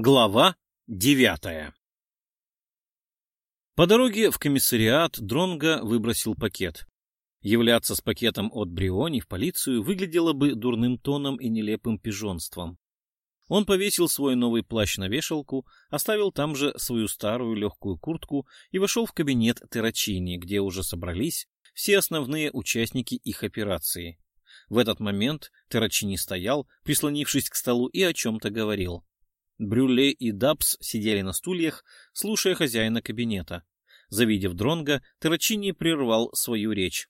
Глава девятая По дороге в комиссариат Дронга выбросил пакет. Являться с пакетом от Бриони в полицию выглядело бы дурным тоном и нелепым пижонством. Он повесил свой новый плащ на вешалку, оставил там же свою старую легкую куртку и вошел в кабинет Террачини, где уже собрались все основные участники их операции. В этот момент Террачини стоял, прислонившись к столу, и о чем-то говорил. Брюле и Дабс сидели на стульях, слушая хозяина кабинета. Завидев Дронга, Террачини прервал свою речь.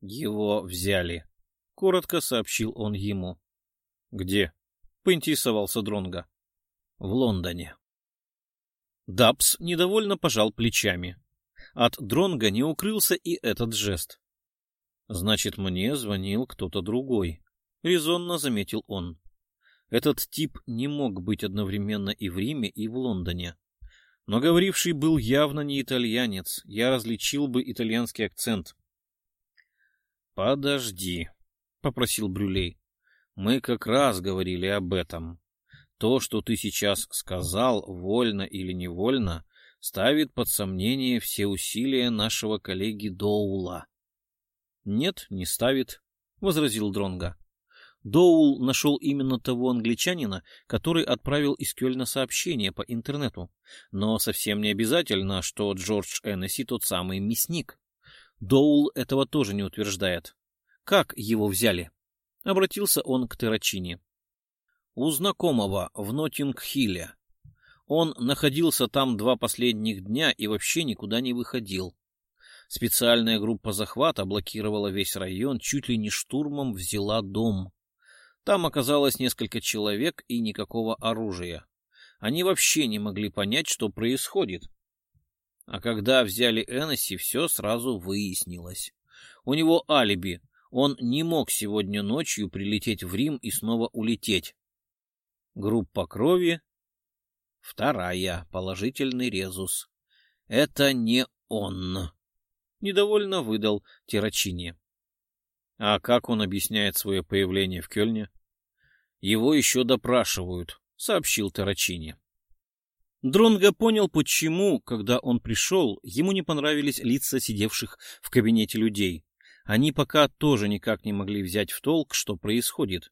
«Его взяли», — коротко сообщил он ему. «Где?» — поинтересовался Дронга. «В Лондоне». Дабс недовольно пожал плечами. От Дронга не укрылся и этот жест. «Значит, мне звонил кто-то другой», — резонно заметил он. Этот тип не мог быть одновременно и в Риме, и в Лондоне. Но говоривший был явно не итальянец, я различил бы итальянский акцент. «Подожди», — попросил Брюлей. «Мы как раз говорили об этом. То, что ты сейчас сказал, вольно или невольно, ставит под сомнение все усилия нашего коллеги Доула». «Нет, не ставит», — возразил Дронга. Доул нашел именно того англичанина, который отправил из Кёльна сообщение по интернету. Но совсем не обязательно, что Джордж Эннесси тот самый мясник. Доул этого тоже не утверждает. Как его взяли? Обратился он к Террачине. У знакомого в Ноттинг-Хилле. Он находился там два последних дня и вообще никуда не выходил. Специальная группа захвата блокировала весь район, чуть ли не штурмом взяла дом. Там оказалось несколько человек и никакого оружия. Они вообще не могли понять, что происходит. А когда взяли Эннесси, все сразу выяснилось. У него алиби. Он не мог сегодня ночью прилететь в Рим и снова улететь. Группа крови. Вторая. Положительный резус. Это не он. Недовольно выдал Террачини. А как он объясняет свое появление в Кёльне? Его еще допрашивают, сообщил Тарачини. Дронго понял, почему, когда он пришел, ему не понравились лица сидевших в кабинете людей. Они пока тоже никак не могли взять в толк, что происходит.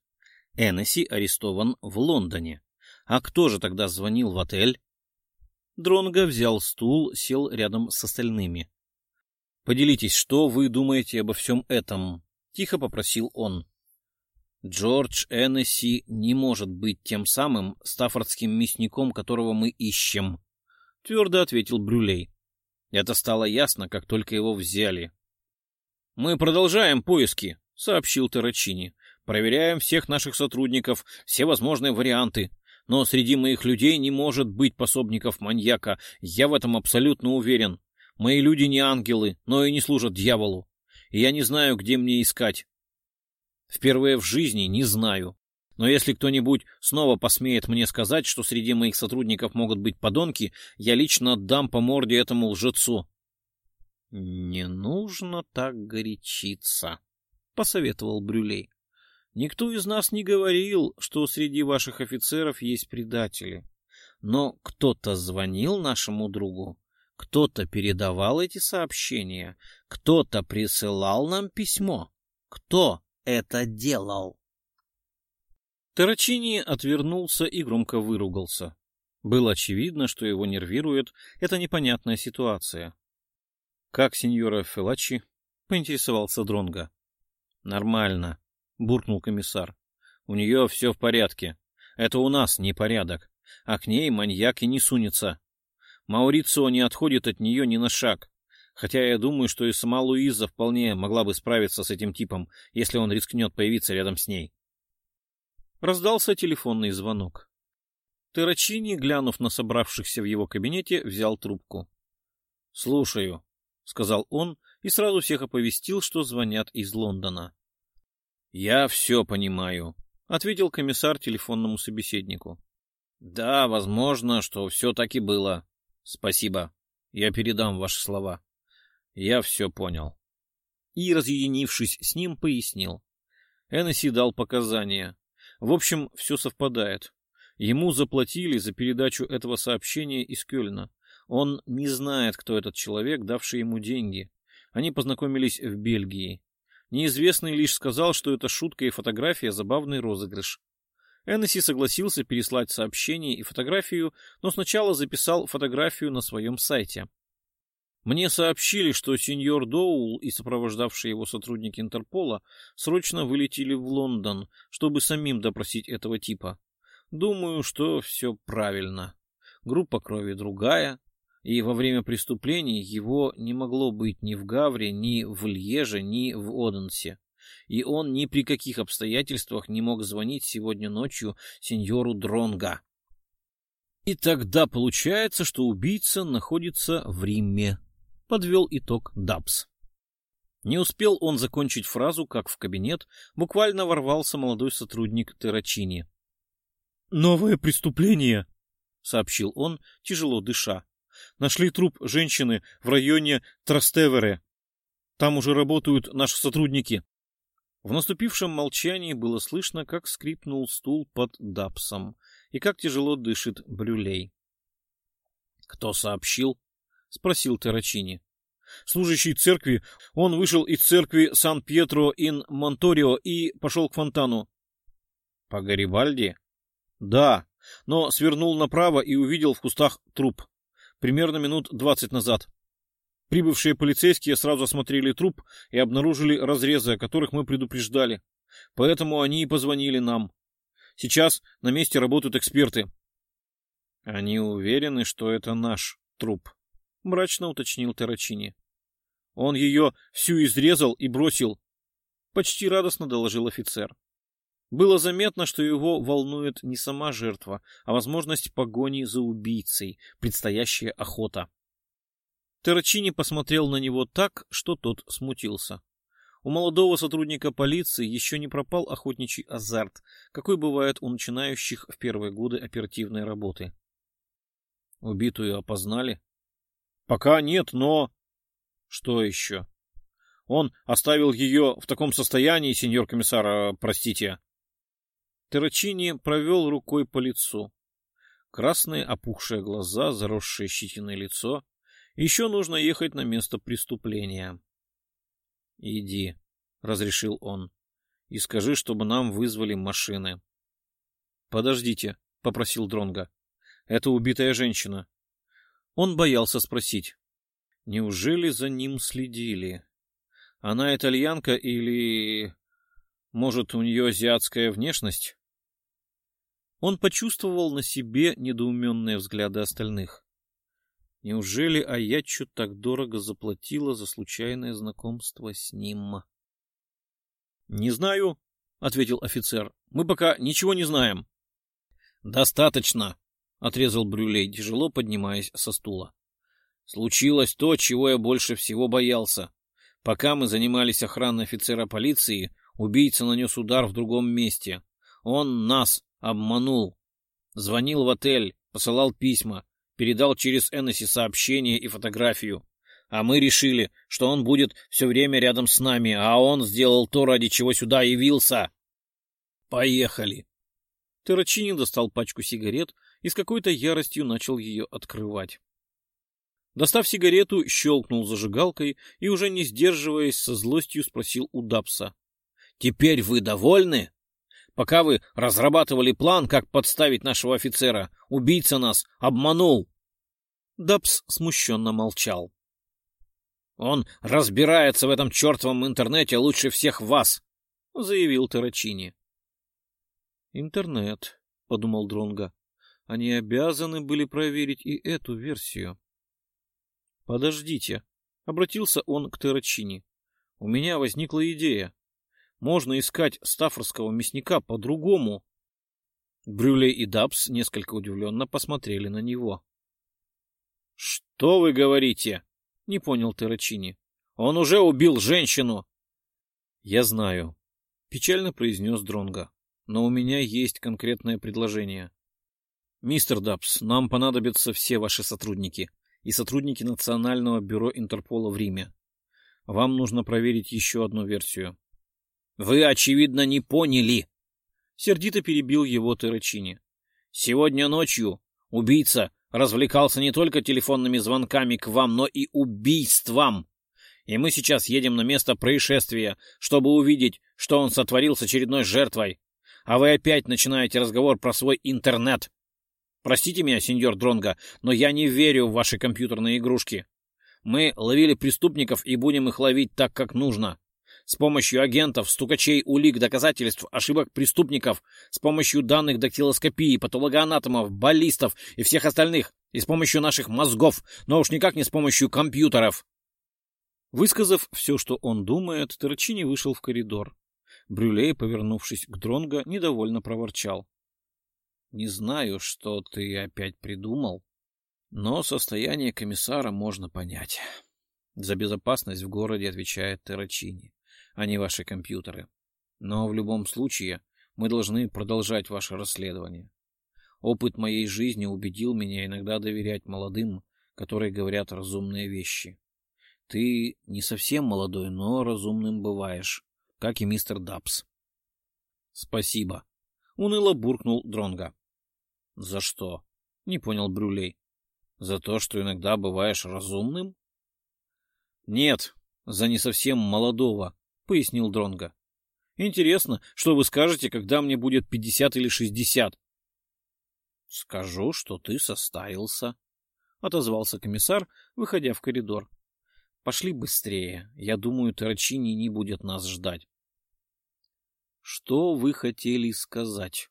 Эннесси арестован в Лондоне. А кто же тогда звонил в отель? Дронго взял стул, сел рядом с остальными. «Поделитесь, что вы думаете обо всем этом?» — тихо попросил он. «Джордж Эннесси не может быть тем самым стаффордским мясником, которого мы ищем», — твердо ответил Брюлей. Это стало ясно, как только его взяли. «Мы продолжаем поиски», — сообщил Террачини. «Проверяем всех наших сотрудников, все возможные варианты. Но среди моих людей не может быть пособников маньяка, я в этом абсолютно уверен. Мои люди не ангелы, но и не служат дьяволу и я не знаю, где мне искать. Впервые в жизни не знаю. Но если кто-нибудь снова посмеет мне сказать, что среди моих сотрудников могут быть подонки, я лично отдам по морде этому лжецу. — Не нужно так горячиться, — посоветовал Брюлей. — Никто из нас не говорил, что среди ваших офицеров есть предатели. Но кто-то звонил нашему другу кто-то передавал эти сообщения, кто-то присылал нам письмо. Кто это делал? Тарачини отвернулся и громко выругался. Было очевидно, что его нервирует эта непонятная ситуация. — Как сеньора Фелачи? — поинтересовался Дронга. Нормально, — буркнул комиссар. — У нее все в порядке. Это у нас непорядок, а к ней маньяк и не сунется. Маурицио не отходит от нее ни на шаг, хотя я думаю, что и сама Луиза вполне могла бы справиться с этим типом, если он рискнет появиться рядом с ней. Раздался телефонный звонок. Террачини, глянув на собравшихся в его кабинете, взял трубку. — Слушаю, — сказал он и сразу всех оповестил, что звонят из Лондона. — Я все понимаю, — ответил комиссар телефонному собеседнику. — Да, возможно, что все так и было. Спасибо. Я передам ваши слова. Я все понял. И, разъединившись с ним, пояснил. Эннесси дал показания. В общем, все совпадает. Ему заплатили за передачу этого сообщения из Кёльна. Он не знает, кто этот человек, давший ему деньги. Они познакомились в Бельгии. Неизвестный лишь сказал, что это шутка и фотография, забавный розыгрыш. Эннесси согласился переслать сообщение и фотографию, но сначала записал фотографию на своем сайте. Мне сообщили, что сеньор Доул и сопровождавшие его сотрудники Интерпола срочно вылетели в Лондон, чтобы самим допросить этого типа. Думаю, что все правильно. Группа крови другая, и во время преступлений его не могло быть ни в Гавре, ни в Льеже, ни в Оденсе. И он ни при каких обстоятельствах не мог звонить сегодня ночью сеньору Дронга. И тогда получается, что убийца находится в Риме. Подвел итог Дабс. Не успел он закончить фразу, как в кабинет буквально ворвался молодой сотрудник Террачини. «Новое преступление!» — сообщил он, тяжело дыша. Нашли труп женщины в районе Трастевере. Там уже работают наши сотрудники. В наступившем молчании было слышно, как скрипнул стул под дапсом и как тяжело дышит Брюлей. — Кто сообщил? — спросил Террачини. — Служащий церкви. Он вышел из церкви Сан-Пьетро-ин-Монторио и пошел к фонтану. — По Гарибальди? — Да, но свернул направо и увидел в кустах труп примерно минут двадцать назад. Прибывшие полицейские сразу осмотрели труп и обнаружили разрезы, о которых мы предупреждали. Поэтому они и позвонили нам. Сейчас на месте работают эксперты. — Они уверены, что это наш труп, — мрачно уточнил Тарачини. — Он ее всю изрезал и бросил, — почти радостно доложил офицер. Было заметно, что его волнует не сама жертва, а возможность погони за убийцей, предстоящая охота. Террачини посмотрел на него так, что тот смутился. У молодого сотрудника полиции еще не пропал охотничий азарт, какой бывает у начинающих в первые годы оперативной работы. Убитую опознали? Пока нет, но... Что еще? Он оставил ее в таком состоянии, сеньор комиссар, простите. Террачини провел рукой по лицу. Красные опухшие глаза, заросшее щетиной лицо. Еще нужно ехать на место преступления. — Иди, — разрешил он, — и скажи, чтобы нам вызвали машины. — Подождите, — попросил Дронга. Это убитая женщина. Он боялся спросить. Неужели за ним следили? Она итальянка или... Может, у нее азиатская внешность? Он почувствовал на себе недоуменные взгляды остальных. Неужели Аячу так дорого заплатила за случайное знакомство с ним? — Не знаю, — ответил офицер. — Мы пока ничего не знаем. — Достаточно, — отрезал Брюлей, тяжело поднимаясь со стула. — Случилось то, чего я больше всего боялся. Пока мы занимались охраной офицера полиции, убийца нанес удар в другом месте. Он нас Обманул. Звонил в отель, посылал письма, передал через Эннесси сообщение и фотографию. А мы решили, что он будет все время рядом с нами, а он сделал то, ради чего сюда явился. Поехали. Террачини достал пачку сигарет и с какой-то яростью начал ее открывать. Достав сигарету, щелкнул зажигалкой и, уже не сдерживаясь, со злостью спросил у Дапса. — Теперь вы довольны? Пока вы разрабатывали план, как подставить нашего офицера, убийца нас обманул. Дабс смущенно молчал. Он разбирается в этом чертовом интернете лучше всех вас, заявил Тарачини. Интернет, подумал Дронга. Они обязаны были проверить и эту версию. Подождите, обратился он к Тарачини. У меня возникла идея. Можно искать стаффорского мясника по-другому. Брюле и Дабс несколько удивленно посмотрели на него. — Что вы говорите? — не понял Террачини. — Он уже убил женщину. — Я знаю, — печально произнес Дронга. Но у меня есть конкретное предложение. Мистер Дабс, нам понадобятся все ваши сотрудники и сотрудники Национального бюро Интерпола в Риме. Вам нужно проверить еще одну версию. Вы, очевидно, не поняли. Сердито перебил его Террачини. Сегодня ночью убийца развлекался не только телефонными звонками к вам, но и убийством. И мы сейчас едем на место происшествия, чтобы увидеть, что он сотворил с очередной жертвой. А вы опять начинаете разговор про свой интернет. Простите меня, сеньор Дронга, но я не верю в ваши компьютерные игрушки. Мы ловили преступников и будем их ловить так, как нужно. С помощью агентов, стукачей, улик, доказательств, ошибок преступников, с помощью данных дактилоскопии, патологоанатомов, баллистов и всех остальных, и с помощью наших мозгов, но уж никак не с помощью компьютеров. Высказав все, что он думает, Терчини вышел в коридор. Брюлей, повернувшись к Дронго, недовольно проворчал. — Не знаю, что ты опять придумал, но состояние комиссара можно понять. За безопасность в городе отвечает Террачини, а не ваши компьютеры. Но в любом случае мы должны продолжать ваше расследование. Опыт моей жизни убедил меня иногда доверять молодым, которые говорят разумные вещи. Ты не совсем молодой, но разумным бываешь, как и мистер Дабс. — Спасибо. Уныло буркнул Дронга. За что? — не понял Брюлей. За то, что иногда бываешь разумным? Нет, за не совсем молодого, пояснил Дронга. Интересно, что вы скажете, когда мне будет пятьдесят или шестьдесят? Скажу, что ты состарился, отозвался комиссар, выходя в коридор. Пошли быстрее. Я думаю, Тарачини не будет нас ждать. Что вы хотели сказать?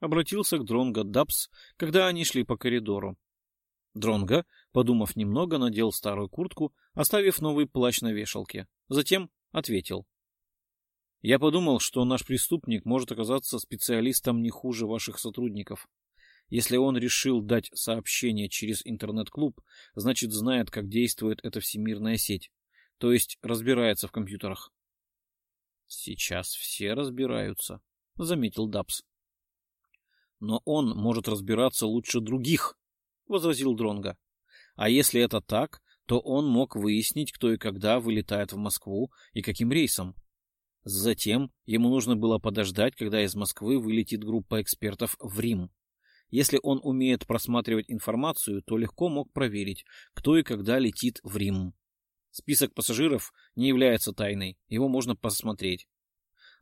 Обратился к Дронго Дабс, когда они шли по коридору. Дронго, подумав немного, надел старую куртку, оставив новый плащ на вешалке. Затем ответил. Я подумал, что наш преступник может оказаться специалистом не хуже ваших сотрудников. Если он решил дать сообщение через интернет-клуб, значит знает, как действует эта всемирная сеть, то есть разбирается в компьютерах. Сейчас все разбираются, заметил Дабс. Но он может разбираться лучше других, — возразил Дронга. А если это так, то он мог выяснить, кто и когда вылетает в Москву и каким рейсом. Затем ему нужно было подождать, когда из Москвы вылетит группа экспертов в Рим. Если он умеет просматривать информацию, то легко мог проверить, кто и когда летит в Рим. Список пассажиров не является тайной, его можно посмотреть.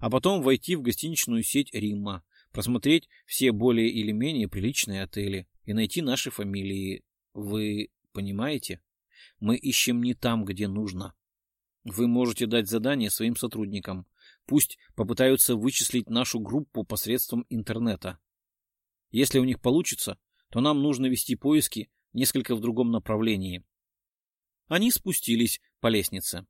А потом войти в гостиничную сеть Рима, просмотреть все более или менее приличные отели, и найти наши фамилии. Вы понимаете? Мы ищем не там, где нужно. Вы можете дать задание своим сотрудникам. Пусть попытаются вычислить нашу группу посредством интернета. Если у них получится, то нам нужно вести поиски несколько в другом направлении. Они спустились по лестнице.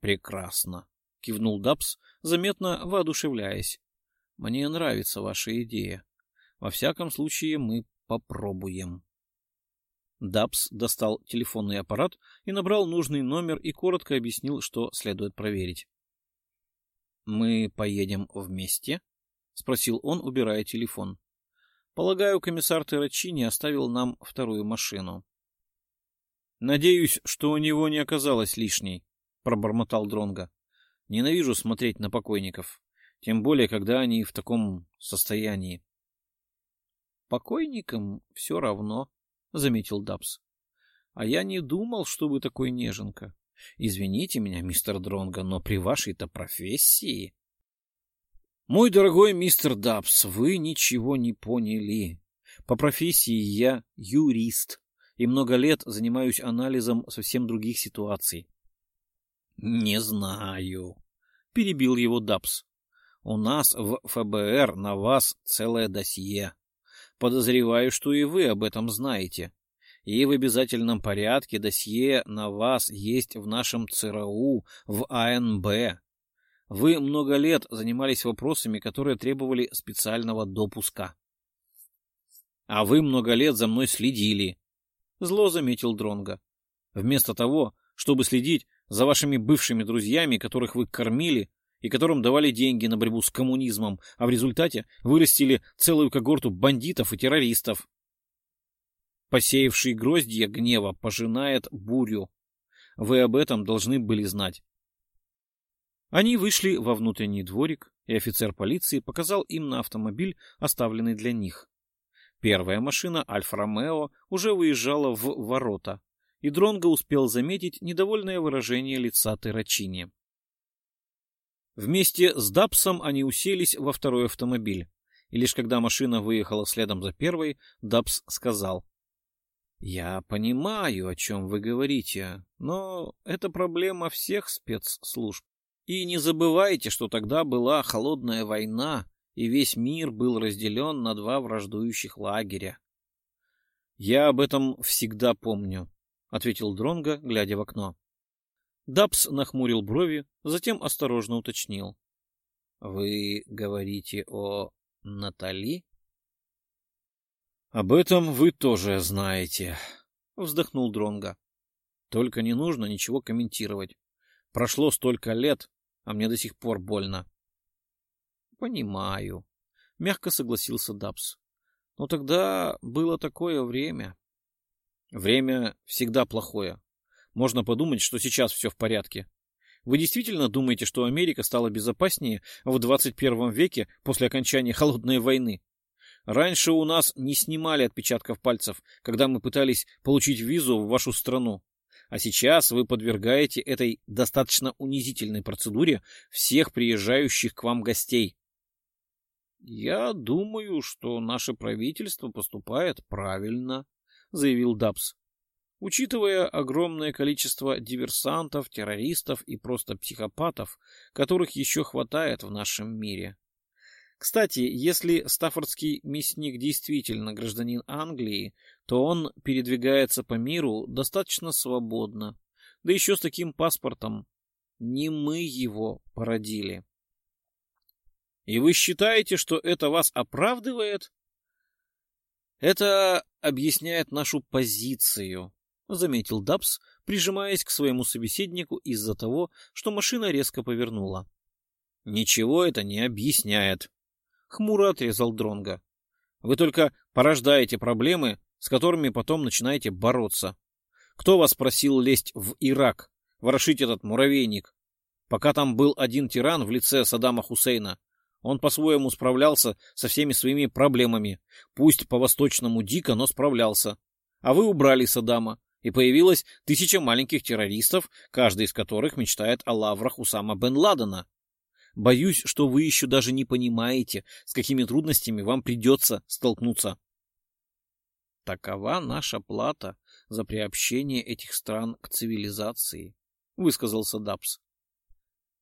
Прекрасно, кивнул Дабс, заметно воодушевляясь. Мне нравится ваша идея. Во всяком случае, мы Попробуем. Дабс достал телефонный аппарат и набрал нужный номер и коротко объяснил, что следует проверить. «Мы поедем вместе?» — спросил он, убирая телефон. «Полагаю, комиссар Террачини оставил нам вторую машину». «Надеюсь, что у него не оказалось лишней», — пробормотал Дронга. «Ненавижу смотреть на покойников, тем более, когда они в таком состоянии». Покойникам все равно, — заметил Дабс. — А я не думал, что вы такой неженка. Извините меня, мистер Дронго, но при вашей-то профессии... Мой дорогой мистер Дабс, вы ничего не поняли. По профессии я юрист и много лет занимаюсь анализом совсем других ситуаций. — Не знаю, — перебил его Дабс. — У нас в ФБР на вас целое досье. Подозреваю, что и вы об этом знаете. И в обязательном порядке досье на вас есть в нашем ЦРУ, в АНБ. Вы много лет занимались вопросами, которые требовали специального допуска. А вы много лет за мной следили, зло заметил Дронга. Вместо того, чтобы следить за вашими бывшими друзьями, которых вы кормили, и которым давали деньги на борьбу с коммунизмом, а в результате вырастили целую когорту бандитов и террористов. Посеявший гроздья гнева пожинает бурю. Вы об этом должны были знать. Они вышли во внутренний дворик, и офицер полиции показал им на автомобиль, оставленный для них. Первая машина, Альфа-Ромео, уже выезжала в ворота, и Дронго успел заметить недовольное выражение лица Террачини. Вместе с Дапсом они уселись во второй автомобиль, и лишь когда машина выехала следом за первой, Дапс сказал. — Я понимаю, о чем вы говорите, но это проблема всех спецслужб. И не забывайте, что тогда была холодная война, и весь мир был разделен на два враждующих лагеря. Я об этом всегда помню, ответил Дронго, глядя в окно. Дабс нахмурил брови, затем осторожно уточнил: Вы говорите о Натали? Об этом вы тоже знаете, вздохнул Дронго. Только не нужно ничего комментировать. Прошло столько лет, а мне до сих пор больно. Понимаю, мягко согласился Дабс. Но тогда было такое время. Время всегда плохое. Можно подумать, что сейчас все в порядке. Вы действительно думаете, что Америка стала безопаснее в 21 веке после окончания Холодной войны? Раньше у нас не снимали отпечатков пальцев, когда мы пытались получить визу в вашу страну. А сейчас вы подвергаете этой достаточно унизительной процедуре всех приезжающих к вам гостей. Я думаю, что наше правительство поступает правильно, заявил Дабс. Учитывая огромное количество диверсантов, террористов и просто психопатов, которых еще хватает в нашем мире. Кстати, если стаффордский мясник действительно гражданин Англии, то он передвигается по миру достаточно свободно, да еще с таким паспортом. Не мы его породили. И вы считаете, что это вас оправдывает? Это объясняет нашу позицию, заметил Дабс, прижимаясь к своему собеседнику из-за того, что машина резко повернула. Ничего это не объясняет, хмуро отрезал Дронга. Вы только порождаете проблемы, с которыми потом начинаете бороться. Кто вас просил лезть в Ирак, ворошить этот муравейник? Пока там был один тиран в лице Саддама Хусейна, он по-своему справлялся со всеми своими проблемами. Пусть по-восточному дико, но справлялся. А вы убрали Саддама, и появилась тысяча маленьких террористов, каждый из которых мечтает о лаврах Усама бен Ладена. Боюсь, что вы еще даже не понимаете, с какими трудностями вам придется столкнуться. Такова наша плата за приобщение этих стран к цивилизации, высказался Дабс.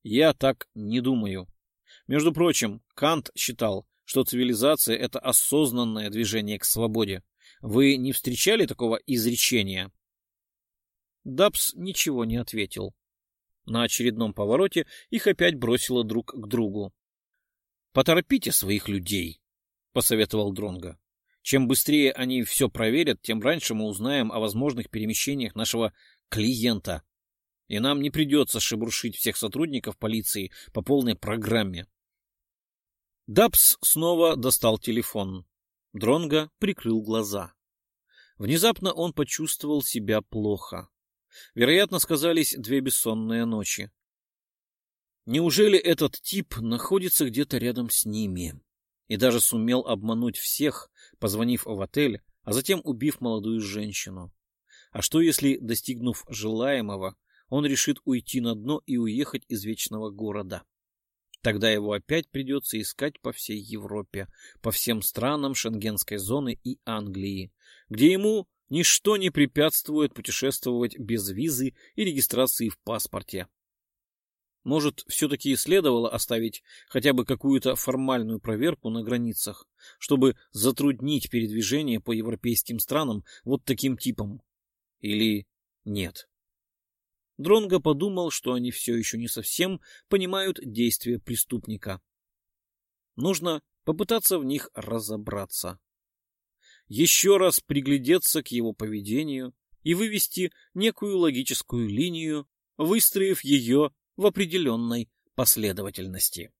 Я так не думаю, между прочим, Кант считал, что цивилизация — это осознанное движение к свободе. Вы не встречали такого изречения? Дабс ничего не ответил. На очередном повороте их опять бросило друг к другу. «Поторопите своих людей», — посоветовал Дронга. «Чем быстрее они все проверят, тем раньше мы узнаем о возможных перемещениях нашего клиента, и нам не придется шебуршить всех сотрудников полиции по полной программе». Дабс снова достал телефон. Дронго прикрыл глаза. Внезапно он почувствовал себя плохо. Вероятно, сказались две бессонные ночи. Неужели этот тип находится где-то рядом с ними и даже сумел обмануть всех, позвонив в отель, а затем убив молодую женщину? А что, если, достигнув желаемого, он решит уйти на дно и уехать из вечного города? Тогда его опять придется искать по всей Европе, по всем странам Шенгенской зоны и Англии, где ему ничто не препятствует путешествовать без визы и регистрации в паспорте. Может, все-таки следовало оставить хотя бы какую-то формальную проверку на границах, чтобы затруднить передвижение по европейским странам вот таким типом? Или нет? Дронго подумал, что они все еще не совсем понимают действия преступника. Нужно попытаться в них разобраться. Еще раз приглядеться к его поведению и вывести некую логическую линию, выстроив ее в определенной последовательности.